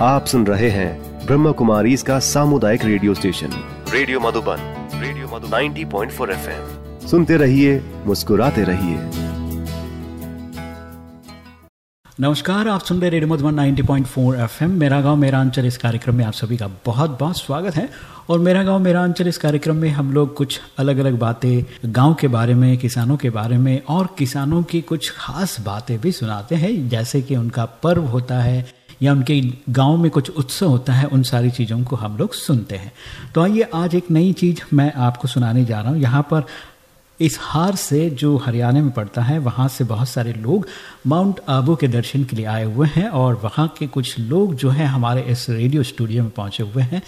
आप सुन रहे हैं ब्रह्म कुमारी इसका सामुदायिक radio station. Radio Madhuban radio Madhuban. 90.4 FM. सुनते रहिए मुस्कुराते रहिए। नमस्कार आप सुन रहे रेडियो मधुबन 90.4 एफएम। मेरा गाँव मेरा अंचल इस कार्यक्रम में आप सभी का बहुत बहुत स्वागत है। और मेरा गाँव मेरा अंचल इस कार्यक्रम में हम लोग कुछ अलग अलग बातें गाँव के बारे में किसानों के बारे में और किसानों की कुछ खास बातें भी सुनाते हैं। जैसे कि उनका पर्व होता है या उनके गाँव में कुछ उत्सव होता है, उन सारी चीज़ों को हम लोग सुनते हैं। तो आइए, आज एक नई चीज़ मैं आपको सुनाने जा रहा हूँ। यहाँ पर इस हार से जो हरियाणा में पड़ता है, वहाँ से बहुत सारे लोग माउंट आबू के दर्शन के लिए आए हुए हैं और वहाँ के कुछ लोग जो हैं हमारे इस रेडियो स्टूडियो में पहुँचे हुए हैं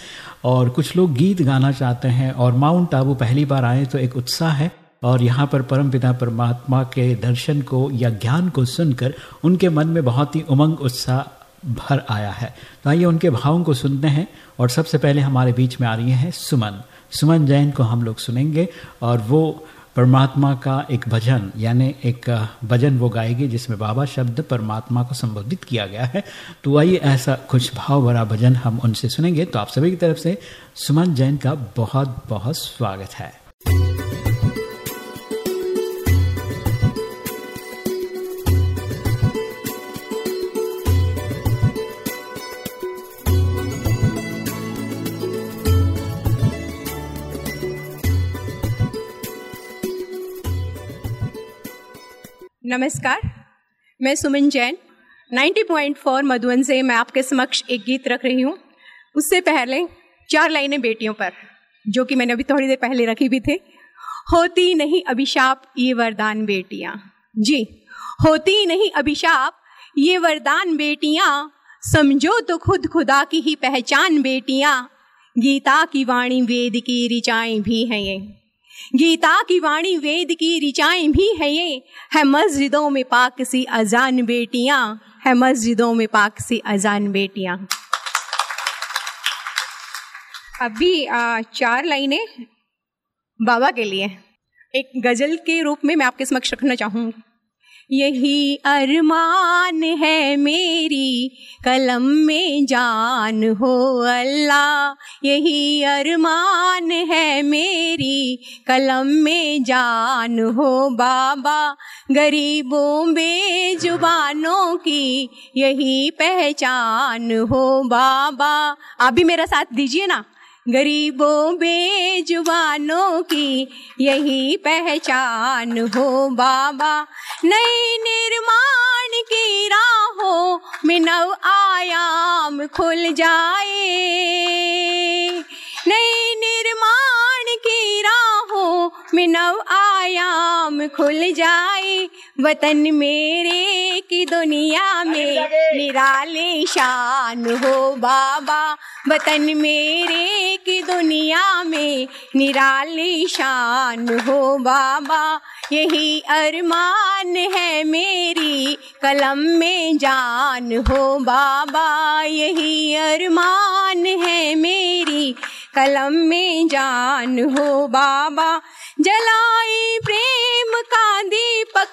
और कुछ लोग गीत गाना चाहते हैं और माउंट आबू पहली बार आए तो एक उत्साह है और यहाँ पर परमपिता परमात्मा के दर्शन को या ज्ञान को सुनकर उनके मन में बहुत ही उमंग, उत्साह भर आया है। तो आइए उनके भावों को सुनते हैं और सबसे पहले हमारे बीच में आ रही हैं सुमन। सुमन जैन को हम लोग सुनेंगे और वो परमात्मा का एक भजन, यानी एक भजन वो गाएगी जिसमें बाबा शब्द परमात्मा को संबोधित किया गया है। तो आइए ऐसा कुछ भाव भरा भजन हम उनसे सुनेंगे। तो आप सभी की तरफ़ से सुमन जैन का बहुत बहुत स्वागत है। नमस्कार, मैं सुमन जैन 90.4 मधुबन से मैं आपके समक्ष एक गीत रख रही हूँ। उससे पहले चार लाइनें बेटियों पर, जो कि मैंने अभी थोड़ी देर पहले रखी भी थी। होती नहीं अभिशाप, ये वरदान बेटियाँ। जी, होती नहीं अभिशाप, ये वरदान बेटियाँ। समझो तो खुद खुदा की ही पहचान बेटियाँ। गीता की वाणी वेद की रिचाएँ भी हैं ये। गीता की वाणी वेद की रिचाएँ भी है ये। है मस्जिदों में पाक सी अजान बेटियाँ। है मस्जिदों में पाक सी अजान बेटियाँ। अभी आ, चार लाइनें बाबा के लिए। एक गज़ल के रूप में मैं आपके समक्ष रखना चाहूँगी यही अरमान है मेरी, कलम में जान हो अल्लाह। यही अरमान है मेरी, कलम में जान हो बाबा। गरीबों, बेजुबानों की यही पहचान हो बाबा। आप भी मेरा साथ दीजिए ना। गरीबों, बेजुबानों की यही पहचान हो बाबा। नई निर्माण की राहों में नव आयाम खुल जाए। नई निर्माण की राहों में नव आयाम खुल जाए। वतन मेरे की दुनिया में निराले शान हो बाबा। वतन मेरे की दुनिया में निराली शान हो बाबा। यही अरमान है मेरी कलम में जान हो बाबा। यही अरमान कलम में जान हो बाबा का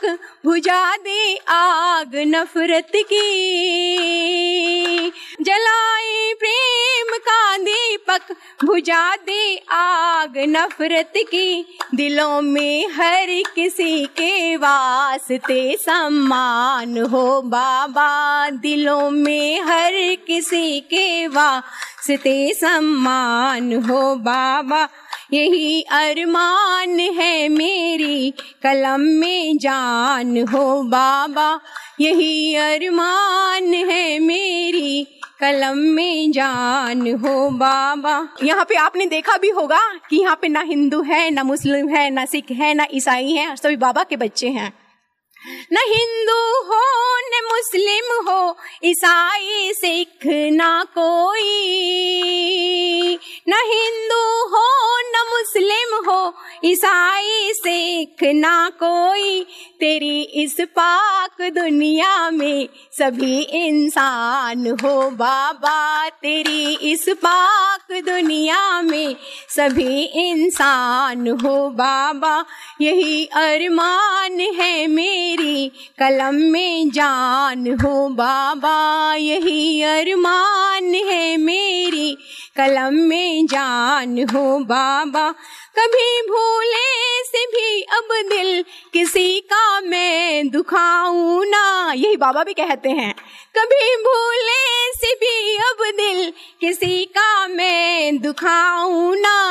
दीपक बुझा दे आग नफरत की। जलाए प्रेम का दीपक बुझा दे आग नफरत की। दिलों में हर किसी के वास्ते सम्मान हो बाबा। दिलों में हर किसी के वास्ते सम्मान हो बाबा। यही अरमान है मेरी, कलम में जान हो बाबा। यही अरमान है मेरी, कलम में जान हो बाबा। यहाँ पे आपने देखा भी होगा कि यहाँ पे ना हिंदू है, ना मुस्लिम है, ना सिख है, ना ईसाई है, सभी बाबा के बच्चे हैं। न हिंदू हो, न मुस्लिम हो, ईसाई, सिख ना कोई। न हिंदू हो, न मुस्लिम हो, ईसाई, सिख ना कोई। तेरी इस पाक दुनिया में सभी इंसान हो बाबा। तेरी इस पाक दुनिया में सभी इंसान हो बाबा। यही अरमान है मेरी। कलम में जान हो, बाबा, यही अरमान है मेरी कलम में जान हो, बाबा। कभी भूले से भी अब दिल किसी का मैं दुखाऊं ना, यही बाबा भी कहते हैं। कभी भूले से भी अब दिल किसी का मैं दुखाऊं ना।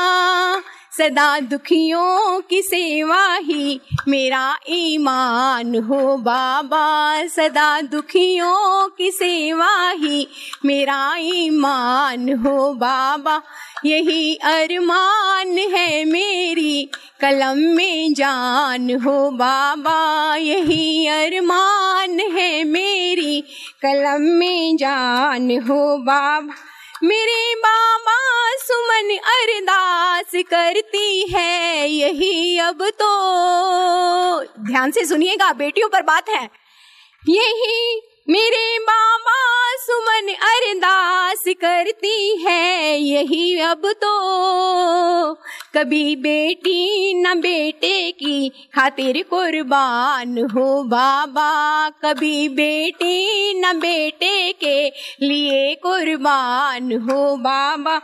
सदा दुखियों की सेवा ही मेरा ईमान हो बाबा। सदा दुखियों की सेवा ही मेरा ईमान हो बाबा। यही अरमान है मेरी कलम में जान हो बाबा। यही अरमान है मेरी कलम में जान हो बाबा। मेरे बाबा सुमन अरदास करती है, यही अब तो। ध्यान से सुनिएगा, बेटियों पर बात है। यही मेरे बाबा सुमन अरदास करती है यही अब तो। कभी बेटी न बेटे की खातिर कुर्बान हो बाबा। कभी बेटी न बेटे के लिए कुर्बान हो बाबा।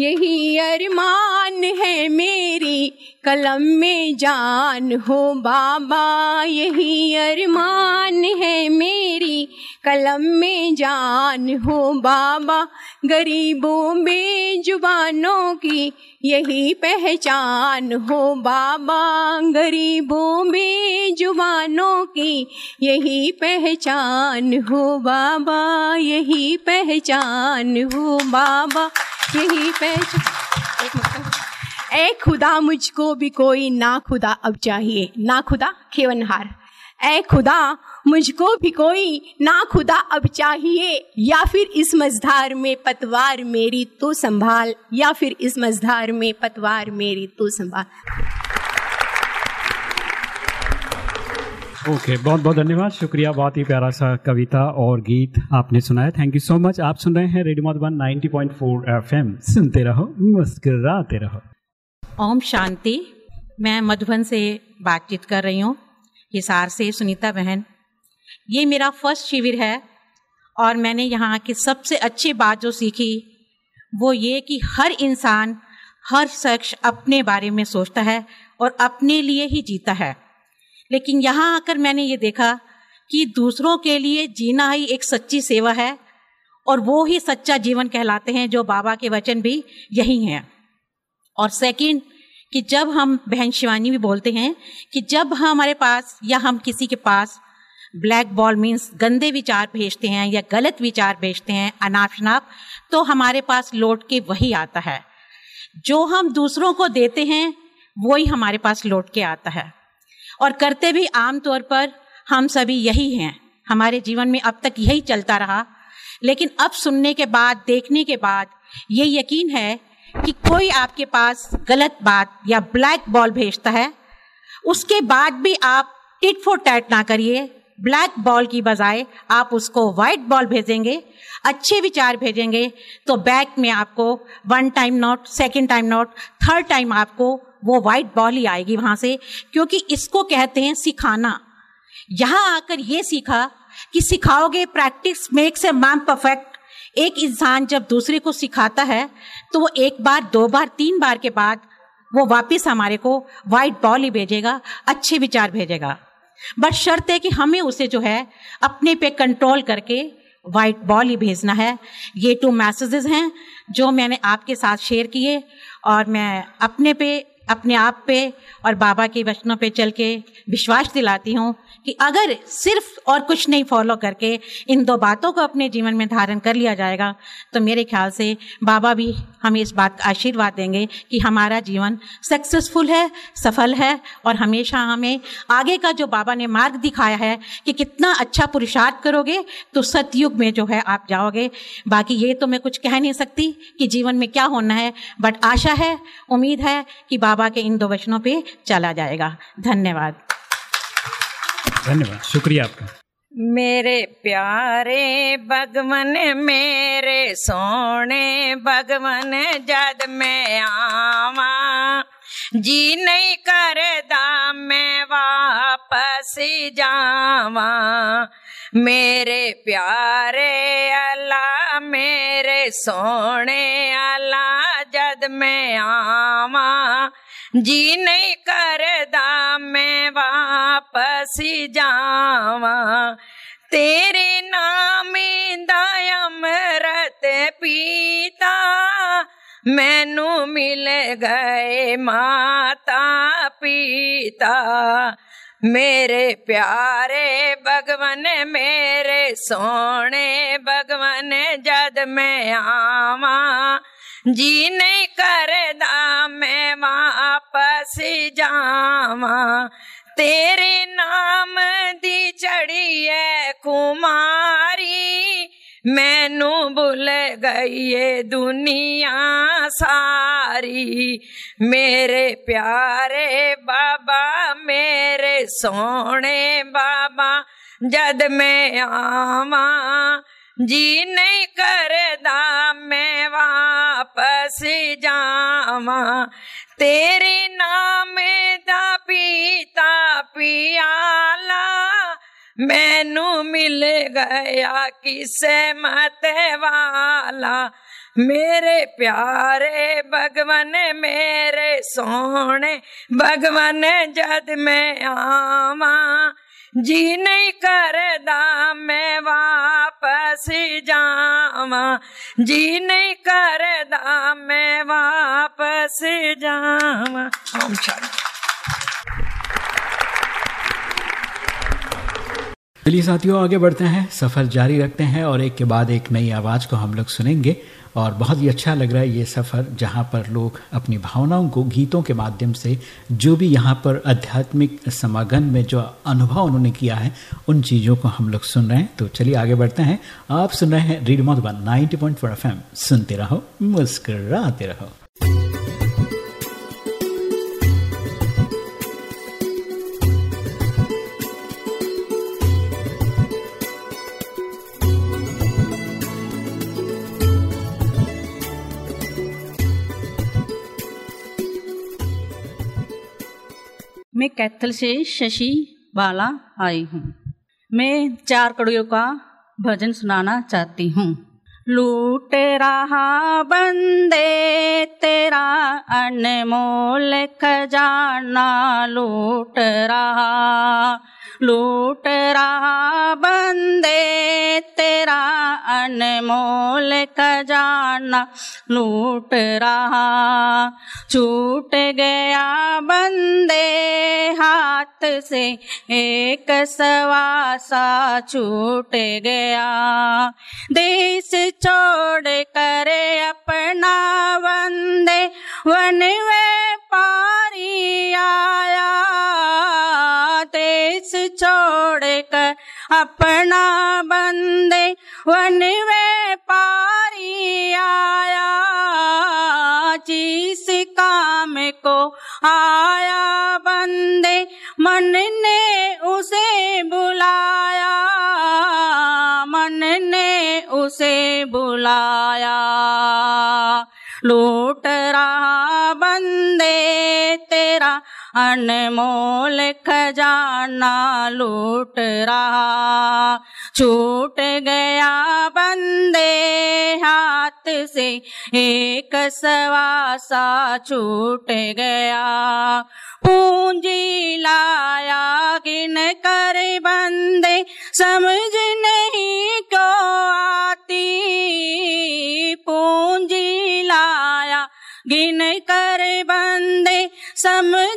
यही अरमान है मेरी, कलम में जान हो बाबा। यही अरमान है मेरी, कलम में जान हो बाबा। गरीबों, बेजुबानों की यही पहचान हो बाबा। गरीबों, बेजुबानों की यही पहचान हो बाबा। यही पहचान हो बाबा। यही पहचान ए खुदा, मुझको भी कोई ना खुदा अब चाहिए। ना खुदा, खेवनहार। ए खुदा, मुझको भी कोई ना खुदा अब चाहिए। या फिर इस मझधार में पतवार मेरी तो संभाल। या फिर इस मझधार में पतवार मेरी तो संभाल। ओके बहुत बहुत धन्यवाद। शुक्रिया, बहुत ही प्यारा सा कविता और गीत आपने सुनाया। थैंक यू सो मच आप सुन रहे हैं रेडियो मधुबन 90.4 एफएम सुनते रहो, मुस्कुराते रहो। ओम शांति। मैं मधुबन से बातचीत कर रही हूँ, हिसार से सुनीता बहन। ये मेरा फ़र्स्ट शिविर है और मैंने यहाँ की सबसे अच्छी बात जो सीखी, वो ये कि हर इंसान, हर शख्स अपने बारे में सोचता है और अपने लिए ही जीता है। लेकिन यहाँ आकर मैंने ये देखा कि दूसरों के लिए जीना ही एक सच्ची सेवा है और वो ही सच्चा जीवन कहलाते हैं, जो बाबा के वचन भी यही हैं। और सेकंड कि जब हम बहन शिवानी भी बोलते हैं कि जब हमारे पास या हम किसी के पास ब्लैक बॉल मीन्स गंदे विचार भेजते हैं या गलत विचार भेजते हैं अनाप शनाप तो हमारे पास लौट के वही आता है। जो हम दूसरों को देते हैं, वही हमारे पास लौट के आता है। और करते भी आम तौर पर हम सभी यही हैं। हमारे जीवन में अब तक यही चलता रहा। लेकिन अब सुनने के बाद, देखने के बाद ये यकीन है कि कोई आपके पास गलत बात या ब्लैक बॉल भेजता है। उसके बाद भी आप टिट फॉर टैट ना करिए। ब्लैक बॉल की बजाय आप उसको वाइट बॉल भेजेंगे, अच्छे विचार भेजेंगे तो बैक में आपको one time note, second time note, third time आपको वो वाइट बॉल ही आएगी वहाँ से, क्योंकि इसको कहते हैं सिखाना। यहाँ आकर ये सीखा कि सिखाओगे practice makes a man perfect एक इंसान जब दूसरे को सिखाता है तो वो एक बार, दो बार, तीन बार के बाद वो वापस हमारे को वाइट बॉल ही भेजेगा, अच्छे विचार भेजेगा। बट शर्त है कि हमें उसे जो है, अपने पे कंट्रोल करके वाइट बॉल ही भेजना है। ये टू मैसेजेस हैं, जो मैंने आपके साथ शेयर किए, और मैं अपने पे अपने आप पे और बाबा के वचनों पे चल के विश्वास दिलाती हूँ। कि अगर सिर्फ़ और कुछ नहीं फॉलो करके इन दो बातों को अपने जीवन में धारण कर लिया जाएगा तो मेरे ख्याल से बाबा भी हमें इस बात का आशीर्वाद देंगे कि हमारा जीवन सक्सेसफुल है, सफल है और हमेशा हमें आगे का जो बाबा ने मार्ग दिखाया है कि कितना अच्छा पुरुषार्थ करोगे तो सतयुग में जो है आप जाओगे। बाकी ये तो मैं कुछ कह नहीं सकती कि जीवन में क्या होना है बट आशा है, उम्मीद है कि बाबा के इन दो वचनों पे चला जाएगा। धन्यवाद। धन्यवाद, शुक्रिया आपका। मेरे प्यारे भगवन, मेरे सोने भगवन, जद मैं आवा, जी नहीं करदा मैं वापस जावा। मेरे प्यारे अल्लाह, मेरे सोने अल्लाह, जद मैं आवा, जी नहीं करदा मैं वापस जावा। तेरे नाम दमरत पीता। मैनू मिल गए माता पिता। मेरे प्यारे भगवन, मेरे सोने भगवन, जद मैं आवा। जी नहीं करदा मैं वापस जावा। तेरे गई है दुनिया सारी। मेरे प्यारे बाबा, मेरे सोने बाबा, जद मैं आवा जी नहीं करदा मैं वापस जावा। तेरे नाम दा पीता पियाला मैनू मिल गया किसे मत वाला मेरे प्यारे भगवन, मेरे सोने भगवन, जद मैं आवा, जी नहीं करदा मैं वापस जावा। जी नहीं करदा मैं वापस जावा। चलिए साथियों, आगे बढ़ते हैं, सफ़र जारी रखते हैं और एक के बाद एक नई आवाज़ को हम लोग सुनेंगे और बहुत ही अच्छा लग रहा है ये सफ़र जहाँ पर लोग अपनी भावनाओं को गीतों के माध्यम से जो भी यहाँ पर आध्यात्मिक समागम में जो अनुभव उन्होंने किया है, उन चीज़ों को हम लोग सुन रहे हैं। तो चलिए आगे बढ़ते हैं। आप सुन रहे हैं radio Madhuban ninety point four F सुनते रहो, मुस्कराते रहो। मैं कैथल से शशि बाला आई हूँ। मैं चार कड़ियों का भजन सुनाना चाहती हूँ। लूट रहा बंदे, तेरा अनमोल खजाना लूट रहा। लूट रहा बंदे, तेरा अनमोल खजाना। लूट रहा छूट गया बंदे, हाथ से एक सवासा छूट गया। देश छोड़ कर अपना बंदे वन में पारी आया। देश छोड़ कर अपना बंदे वन वे पारी आया। जिस काम को आया बंदे, मन ने उसे बुलाया। मन ने उसे बुलाया। लूट रहा बंदे तेरा अनमोल खजाना लूट रहा। छूट गया बंदे हाथ से, एक सवासा छूट गया। पूंजी लाया गिन कर बंदे, समझ नहीं को आती। पूंजी लाया गिन कर बंदे, समझ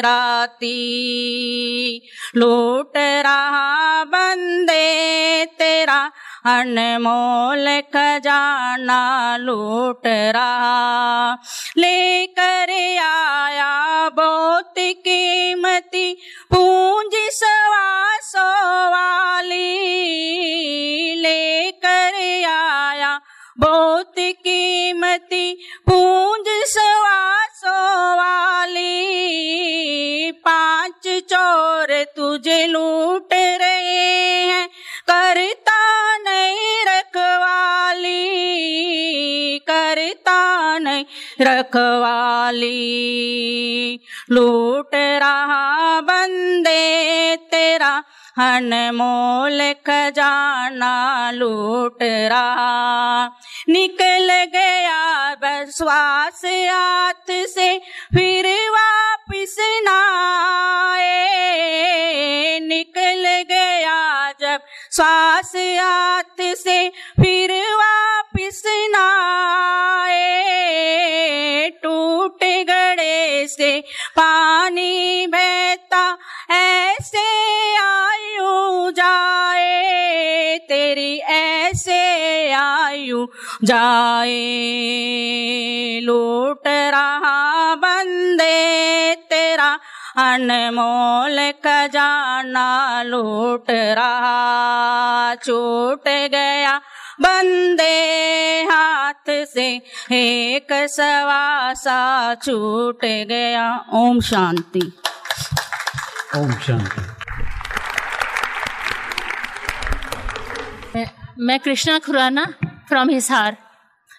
राती। लूट रहा बंदे तेरा, अनमोल खजाना लूट रहा। लेकर आया बहुत कीमती, पूंज सवा सो वाली। लेकर आया बहुत कीमती पूंज सवा सो वाली पाँच चोर तुझे लूट रहे हैं, करता नहीं रखवाली, करता नहीं रखवाली। लूट रहा बंदे तेरा अनमोल खजाना लूट रहा। निकल गया बस श्वास हाथ से, फिर वापिस ना आए। निकल गया जब श्वास हाथ से, फिर वापिस ना आए। टूट गड़े से पानी बहता, ऐसे आयु जाए। तेरी ऐसे आयु जाए। लूट रहा बंदे तेरा, अनमोल खजाना लूट रहा। छूट गया बंदे हाथ से, एक सवासा छूट गया। ओम शांति। ओम शांति। मैं, कृष्णा खुराना फ्रॉम हिसार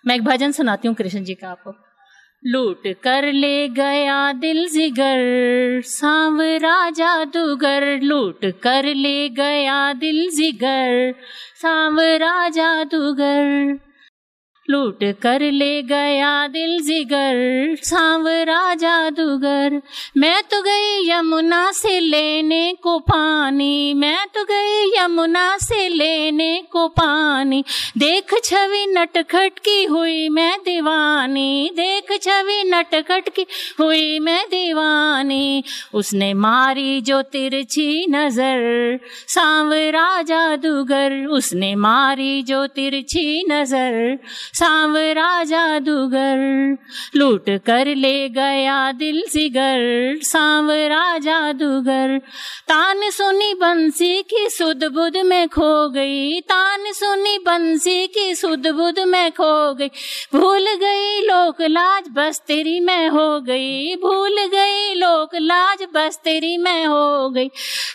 मैं एक भजन सुनाती हूँ कृष्ण जी का आपको। लूट कर ले गया दिल जिगर सांवरा जादूगर लूट कर ले गया दिल जिगर सांवरा जादूगर लूट कर ले गया दिल जिगर सांवरा जादूगर मैं तो गई यमुना से लेने को पानी, मैं तो गई यमुना से लेने को पानी। देख छवि नटखट की हुई मैं दीवानी, देख छवि नटखट की हुई मैं दीवानी। उसने मारी जो तिरछी नज़र सांवरा जादूगर उसने मारी जो तिरछी नज़र सांवरा जादूगर, लूट कर ले गया दिल जिगर सांवरा जादूगर, तान सुनी बंसी की सुध बुध में खो गई। तान सुनी बंसी की सुध बुध में खो गई। भूल गई लोक लाज बस तेरी मैं हो गई। भूल गई लोक लाज बस तेरी मैं हो गई।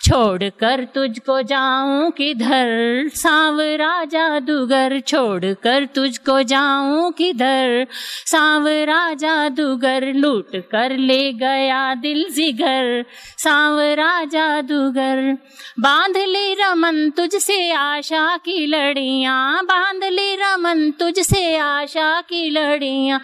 छोड़ कर तुझको जाऊँ किधर? सांवरा जादूगर, छोड़ कर तुझको जाऊँ किधर? सांवरा जादूगर लूट कर ले गया दिल जिगर। सांवरा जादूगर बाँध ली रमन तुझसे आशा की लड़ियाँ। बाँध ली रमन तुझसे आशा की लड़ियाँ।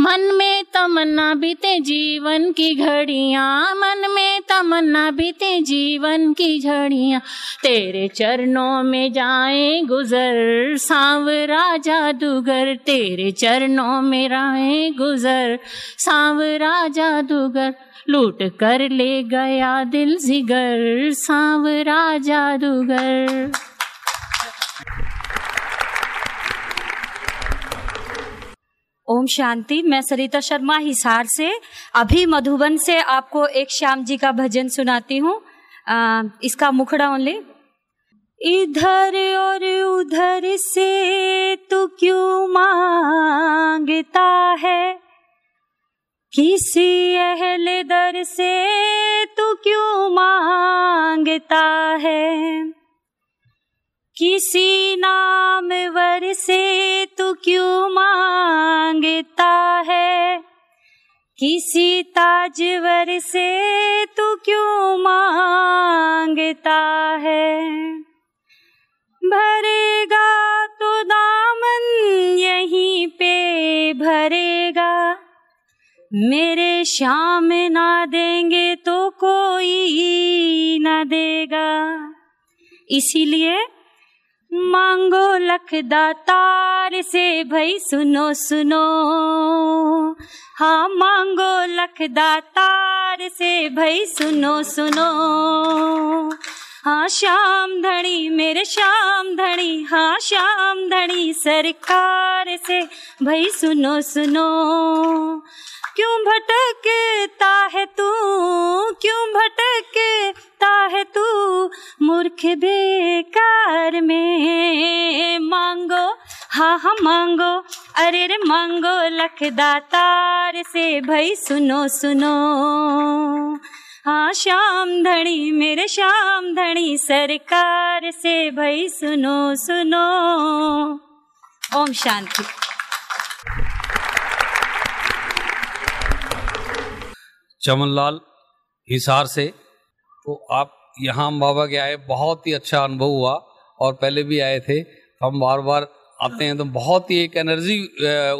मन में तमन्ना बीते जीवन की घड़ियाँ। मन में तमन्ना बीते जीवन की झड़ियाँ। तेरे चरणों में जाए गुजर। सांवरा जादूगर तेरे चरणों में राहे गुजर। सांवरा जादूगर लूट कर ले गया दिल जिगर। सांवरा जादूगर। ओम शांति, मैं सरिता शर्मा हिसार से। अभी मधुबन से आपको एक श्याम जी का भजन सुनाती हूँ। इसका मुखड़ा ओनली इधर और उधर से तू क्यों माँगता है? किसी अहले दर से तू क्यों माँगता है? किसी नामवर से तू क्यों माँगता है? किसी ताजवर से तू क्यों माँगता है? भरेगा भरेगा। मेरे श्याम ना देंगे तो कोई ना देगा। इसीलिए मांगो लख दाता तार से, भाई सुनो सुनो। हाँ मांगो लखदा तार से, भाई सुनो सुनो। हाँ श्याम धनी, मेरे श्याम धनी। हाँ श्याम धनी, सरकार से, भाई सुनो सुनो, क्यों भटकता है तू? क्यों भटकता है तू? मूर्ख बेकार में मांगो हाँ हाँ मांगो। अरे रे, मांगो, लखदातार से, भाई सुनो सुनो हाँ श्याम धनी, मेरे श्याम धनी, सरकार से भाई सुनो सुनो। ओम शांति। चमनलाल, हिसार से। तो आप यहाँ बाबा के आए, बहुत ही अच्छा अनुभव हुआ। और पहले भी आए थे। हम बार बार आते हैं तो बहुत ही एक एनर्जी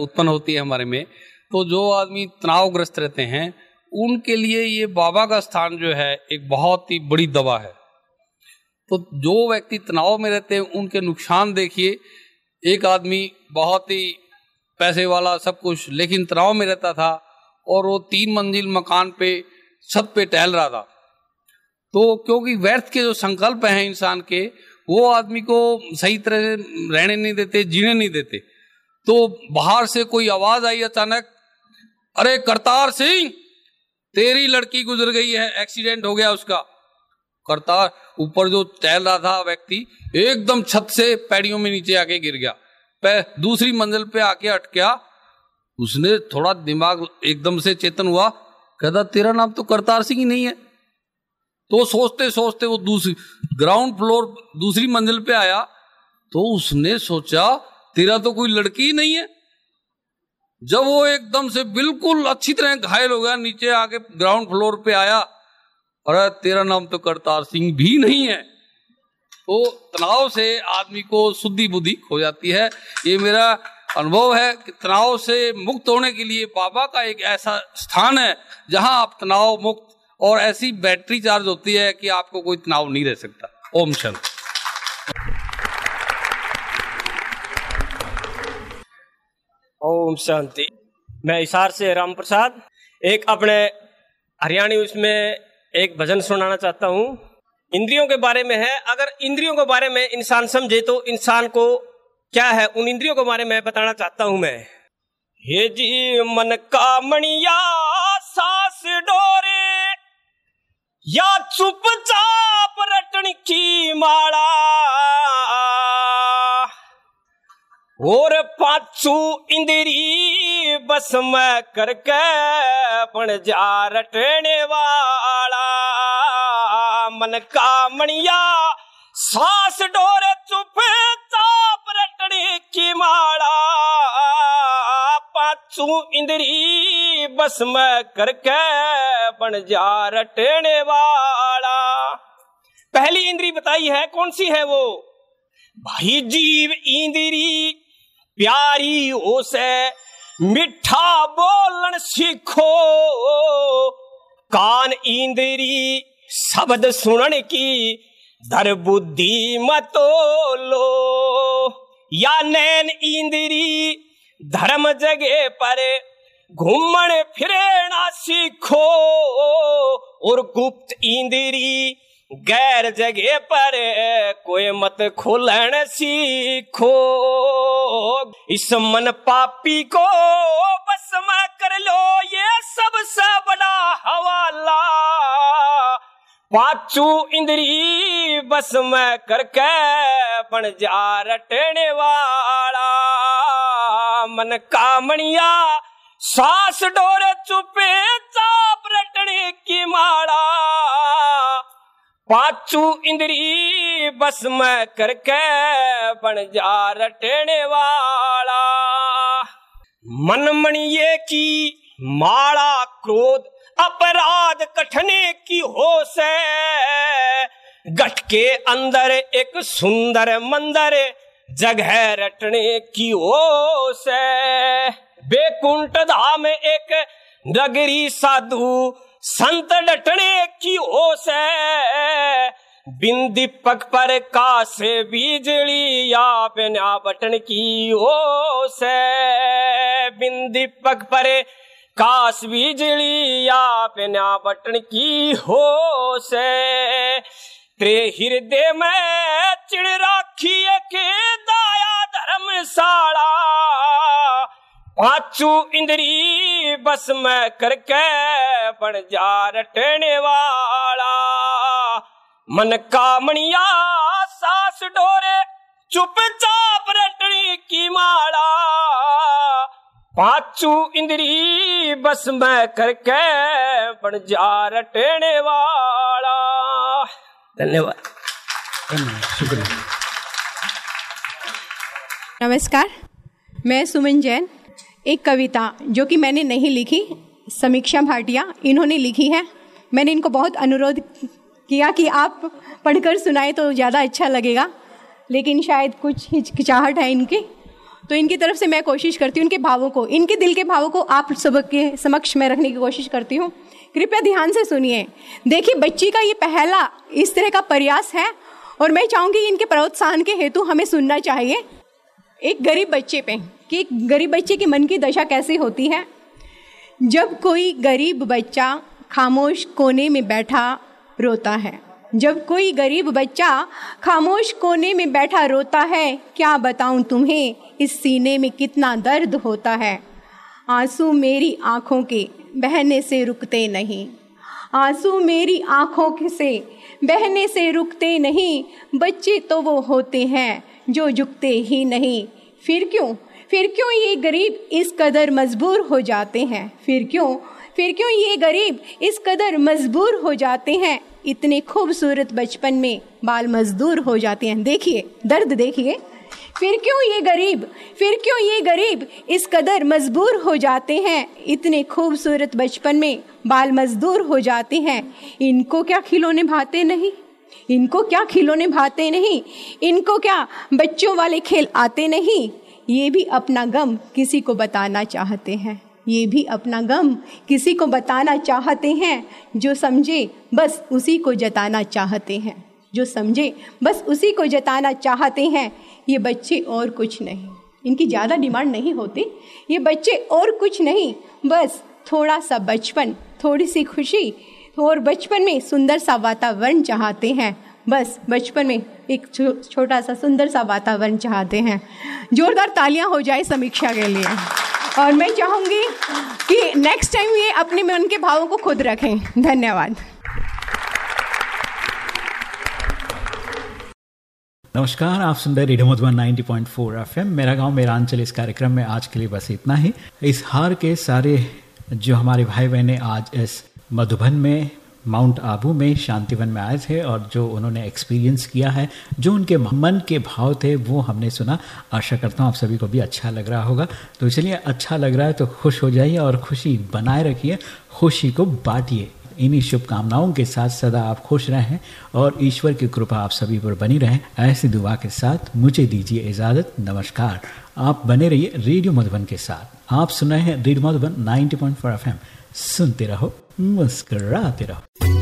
उत्पन्न होती है हमारे में। तो जो आदमी तनावग्रस्त रहते हैं उनके लिए ये बाबा का स्थान जो है, एक बहुत ही बड़ी दवा है। तो जो व्यक्ति तनाव में रहते हैं, उनके नुकसान देखिए, एक आदमी बहुत ही पैसे वाला सब कुछ, लेकिन तनाव में रहता था और वो तीन मंजिल मकान पे, छत पे टहल रहा था। तो क्योंकि व्यर्थ के जो संकल्प हैं इंसान के, वो आदमी को सही तरह से रहने नहीं देते, जीने नहीं देते। तो बाहर से कोई आवाज़ आई अचानक, अरे करतार सिंह! तेरी लड़की गुजर गई है एक्सीडेंट हो गया उसका। करतार ऊपर जो टहल रहा था व्यक्ति, एकदम छत से पैड़ियों में नीचे आके गिर गया। दूसरी मंजिल पे आके अटका उसने थोड़ा दिमाग एकदम से चेतन हुआ। कहता, तेरा नाम तो करतार सिंह ही नहीं है। तो सोचते सोचते वो दूसरी ग्राउंड फ्लोर दूसरी मंजिल पे आया। तो उसने सोचा, तेरा तो कोई लड़की ही नहीं है। जब वो एकदम से बिल्कुल अच्छी तरह घायल हो गया, नीचे आके ग्राउंड फ्लोर पे आया, अरे तेरा नाम तो करतार सिंह भी नहीं है। तो तनाव से आदमी को शुद्धि बुद्धि खो जाती है। ये मेरा अनुभव है कि तनाव से मुक्त होने के लिए बाबा का एक ऐसा स्थान है, जहाँ आप तनाव मुक्त और ऐसी बैटरी चार्ज होती है कि आपको कोई तनाव नहीं रह सकता। ओम शांति ओम शांति। मैं इशार से राम प्रसाद एक अपने हरियाणी उसमें एक भजन सुनाना चाहता हूँ। इंद्रियों के बारे में है। अगर इंद्रियों के बारे में इंसान समझे तो इंसान को क्या है? उन इंद्रियों के बारे में बताना चाहता हूँ मैं। हे जी मन का मणिया, सास डोरे, या चुपचाप रटन की माला। और पाचू इंद्री बस में करके पण जा रटने वाला मन का मणिया सांस डोरे चुप चाप रटने की माला पाचू इंद्री बस में करके बन जा रटने वाला पहली इंद्री बताई है कौन सी है वो भाई जीव इंद्री प्यारी हो से मिठा बोलन सीखो। कान इंद्री शब्द सुनने की धर बुद्धि मतो लो या नैन इंद्री धर्म जगह पर घूमण फिरे ना सीखो। और गुप्त इंद्री गैर जगह पर कोई मत खोलन सीखो। इस मन पापी को बस में कर लो, ये सबसे बड़ा हवाला। पाचू इंद्री बस में करके बन जा रटने वाला। मन कामणिया, सास डोरे चुपे चाप रटने की माला। पाचू इंद्री बस में करके बन जा रटने वाला। मन मणिये की माला क्रोध, अपराध कठने की हो। से गठ के अंदर एक सुंदर मंदिर, जगह रटने की हो। से बेकुंठ धाम एक नगरी साधु संत डटने की हो। से बिंदी पग पर का से बिजली या बिना बटन की ओ से बिंदी पग पर काश बिजली या बिना बटन की हो। से तेरे हृदय में चिड़ राखी के दाया धर्मशाला। पांचू इंद्री बस में करके जा रटने वाला। मन का मणिया सास डोरे, चुपचाप रटनी की माला। पाचू इंद्री, बस में करके जा रटने वाला। धन्यवाद। नमस्कार, मैं सुमन जैन। एक कविता जो कि मैंने नहीं लिखी, समीक्षा भाटिया, इन्होंने लिखी है। मैंने इनको बहुत अनुरोध किया कि आप पढ़कर सुनाए तो ज़्यादा अच्छा लगेगा, लेकिन शायद कुछ हिचकिचाहट है इनकी। तो इनकी तरफ़ से मैं कोशिश करती हूँ उनके भावों को, इनके दिल के भावों को आप सबके समक्ष में रखने की कोशिश करती हूँ। कृपया ध्यान से सुनिए। देखिए, बच्ची का ये पहला इस तरह का प्रयास है, और मैं चाहूँगी इनके प्रोत्साहन के हेतु हमें सुनना चाहिए। एक गरीब बच्चे पे कि एक गरीब बच्चे के मन की दशा कैसे होती है? जब कोई गरीब बच्चा खामोश कोने में बैठा रोता है, जब कोई गरीब बच्चा खामोश कोने में बैठा रोता है, क्या बताऊँ तुम्हें, इस सीने में कितना दर्द होता है? आँसू मेरी आँखों के बहने से रुकते नहीं। आँसू मेरी आँखों से बहने से रुकते नहीं। बच्चे तो वो होते हैं जो झुकते ही नहीं। फिर क्यों? फिर क्यों ये गरीब इस कदर मजबूर हो जाते हैं? फिर क्यों? फिर क्यों ये गरीब इस कदर मजबूर हो जाते हैं? इतने खूबसूरत बचपन में बाल मजदूर हो जाते हैं। देखिए, दर्द देखिए। फिर क्यों ये गरीब, फिर क्यों ये गरीब इस कदर मजबूर हो जाते हैं? इतने खूबसूरत बचपन में बाल मजदूर हो जाते हैं। इनको क्या खिलौने भाते नहीं? इनको क्या खिलौने भाते नहीं? इनको क्या बच्चों वाले खेल आते नहीं? ये भी अपना गम किसी को बताना चाहते हैं। ये भी अपना गम किसी को बताना चाहते हैं, जो समझे बस उसी को जताना चाहते हैं। जो समझे बस उसी को जताना चाहते हैं, ये बच्चे और कुछ नहीं। इनकी ज़्यादा डिमांड नहीं होती। ये बच्चे और कुछ नहीं, बस थोड़ा सा बचपन, थोड़ी सी खुशी, और बचपन में सुंदर सा वातावरण चाहते हैं। बस बचपन में एक छो, छोटा सा सुंदर सा वातावरण चाहते हैं। जोरदार तालियाँ हो जाए समीक्षा के लिए। और मैं चाहूँगी कि नेक्स्ट टाइम ये अपने मन के भावों को खुद रखें। धन्यवाद। नमस्कार आप सुन रहे रेडियो मधुबन 90.4 एफएम। मेरा गाँव मेरा अंचल इस कार्यक्रम में आज के लिए बस इतना ही। इस हार के सारे जो हमारे भाई बहने आज इस मधुबन में माउंट आबू में शांतिवन में आए थे और जो उन्होंने एक्सपीरियंस किया है, जो उनके मन के भाव थे, वो हमने सुना। आशा करता हूँ आप सभी को भी अच्छा लग रहा होगा। तो चलिए अच्छा लग रहा है तो खुश हो जाइए और खुशी बनाए रखिए, खुशी को बांटिए। इन्हीं शुभकामनाओं के साथ सदा आप खुश रहें और ईश्वर की कृपा आप सभी पर बनी रहे। ऐसी दुआ के साथ मुझे दीजिए इजाज़त। नमस्कार। आप बने रहिए रेडियो मधुबन के साथ। आप सुन रहे हैं रेडियो मधुबन 90.4 एफएम सुनते रहो। मुस्कराते रहो